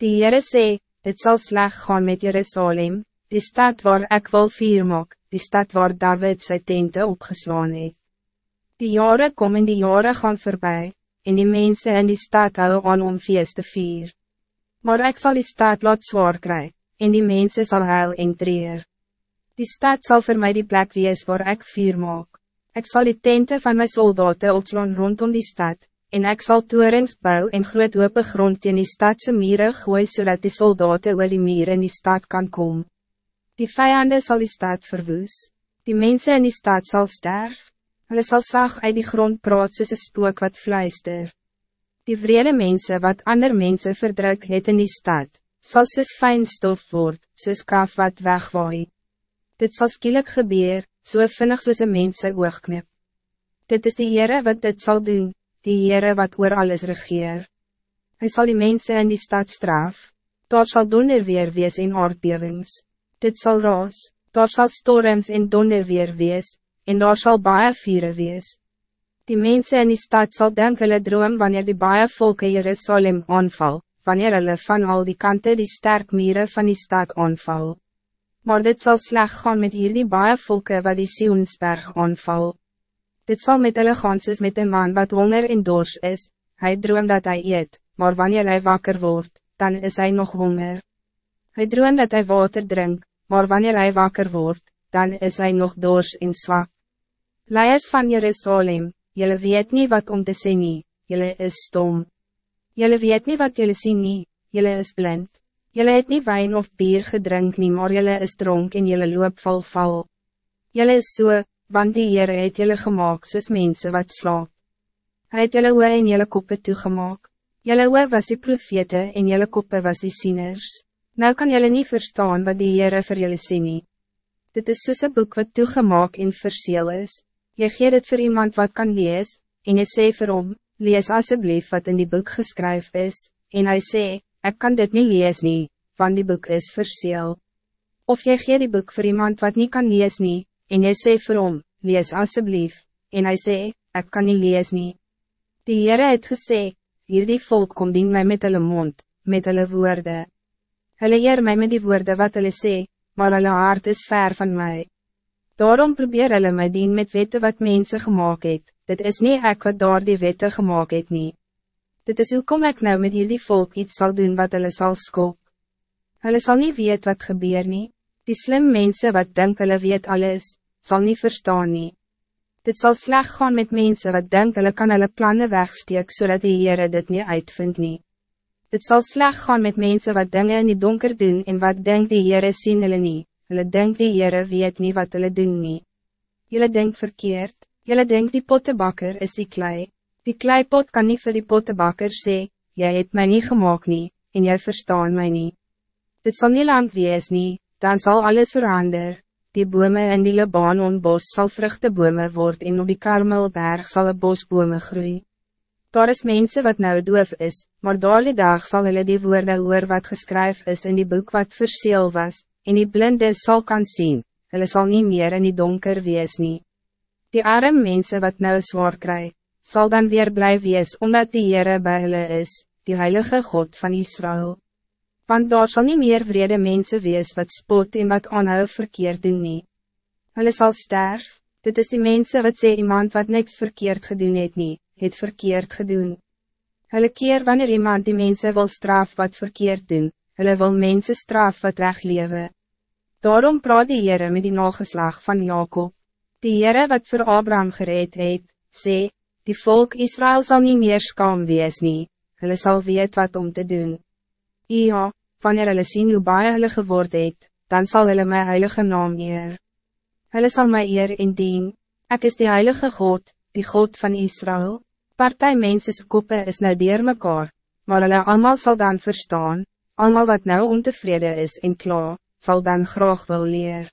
Die Heere sê, dit zal sleg gaan met Jerusalem, die stad waar ik wil vier maak, die stad waar David sy tente opgeslaan het. Die jaren komen die jaren gaan voorbij, en die mensen in die stad hou aan om feest te vier. Maar ik zal die stad laat zwaar krijgen, en die mensen zal huil en treer. Die stad zal voor mij die plek wees waar ik vier maak. Ik zal die tente van mijn soldaten opslaan rondom die stad, en ik zal toerings bou en groot open grond in die stadse mieren gooi, zodat die soldaten wel die mieren in die stad kan komen. Die vijanden zal die stad verwoes, die mensen in die stad zal sterven. Hulle sal sag uit die grond praat soos een spook wat fluister. Die vrede mensen wat ander mensen verdruk het in die stad, sal soos fijn stof word, soos kaf wat wegwaai. Dit zal skielik gebeur, so vinnig soos een mens sy oogknip. Dit is die Heere wat dit zal doen, die Heere wat oor alles regeer. Hij zal die mensen in die stad straf, daar sal donder weer wees en aardbewings. Dit zal raas, daar sal storms en donder weer wees, en daar zal baie vieren wees. Die mensen in die stad zal denken hulle droom wanneer die baie volke Jerusalem aanval, wanneer hulle van al die kanten die sterk mieren van die stad aanval. Maar dit zal sleg gaan met hierdie baie volke wat die Sionsberg aanval. Dit zal met hulle gaan soos met een man wat honger en dors is, hij droom dat hij eet, maar wanneer hij wakker wordt, dan is hij nog honger. Hij droom dat hij water drinkt, maar wanneer hij wakker wordt, dan is hij nog dors en zwak. Leiers van Jerusalem, jullie weet niet wat om te sê nie, jylle is stom. Jullie weet niet wat jullie zien nie, jylle is blind. Jullie het niet wijn of bier gedrink nie, maar jylle is dronk en jylle loop val val. Jylle is so, want die Heere het jylle gemaakt soos mense wat slaap. Hij het jylle oe en jylle koppe toegemaak. Jylle oe was die profete en jylle koppe was die sieners. Nou kan jylle niet verstaan wat die Heere vir jylle sê nie. Dit is soos een boek wat toegemaak en verseel is. Je geeft het voor iemand wat kan lees, en je sê vir hom, lees alsjeblieft wat in die boek geschreven is, en hij sê, ik kan dit niet lees nie, want die boek is verseel. Of je geeft die boek voor iemand wat niet kan lees nie, en je sê vir hom, lees alsjeblieft, en hij sê, ik kan niet lees nie. Die Heere het gesê, hierdie volk kom dien mij met hulle mond, met hulle woorde. Hulle eer mij met die woorden wat hulle sê, maar hulle hart is ver van mij. Daarom probeer hulle my dien met wette wat mensen gemaakt het, dit is niet ek wat daar die wette gemaakt het nie. Dit is hoe kom ek nou met jullie volk iets zal doen wat hulle sal skop. Hulle sal niet weet wat gebeur nie, die slim mensen wat denk hulle weet alles, zal niet verstaan nie. Dit zal slecht gaan met mensen wat denk hulle kan hulle plannen wegsteek zodat die Heere dit niet uitvind nie. Dit zal slecht gaan met mensen wat dingen in die donker doen en wat denk die Heere sien hulle nie, hulle denk die Heere weet niet wat hulle doen nie. Julle denk verkeerd, julle denk die pottebakker is die klei, die kleipot kan niet voor die pottebakker sê, jy het mij niet gemaakt nie, en jy verstaan mij niet. Dit zal niet lang wees nie, dan zal alles veranderen. Die bome in die Libanon-bos sal vruchtebome word en op die Karmelberg sal een bosbome groei. Daar is mensen wat nou doof is, maar daar die dag sal hulle die woorde hoor wat geskryf is in die boek wat verseel was, en die blinde zal kan zien, hulle sal niet meer in die donker wees nie. Die arme mensen wat nou zwaar kry, zal dan weer blij wees, omdat die Heere by hulle is, die Heilige God van Israël. Want daar zal niet meer vrede mensen wees wat spot en wat aanhou verkeerd doen nie. Hulle sal sterf, dit is die mensen wat sê iemand wat niks verkeerd gedoen het nie, het verkeerd gedoen. Hulle keer wanneer iemand die mensen wil straf wat verkeerd doen, hulle wil mensen straf wat recht leven. Daarom praat die Heere met die nageslag van Jacob. Die Heere wat voor Abraham gereed het, sê, die volk Israël zal niet meer skam wees nie, hulle sal weet wat om te doen. Ja, wanneer hulle sien hoe baie hulle geword het, dan zal hulle my heilige naam eer. Hulle sal my eer en dien, ek is die heilige God, die God van Israël. Partij menses koppe is nou dier mekaar, maar hulle allemaal zal dan verstaan, allemaal wat nou ontevreden is en klaar zal dan graag wil leer.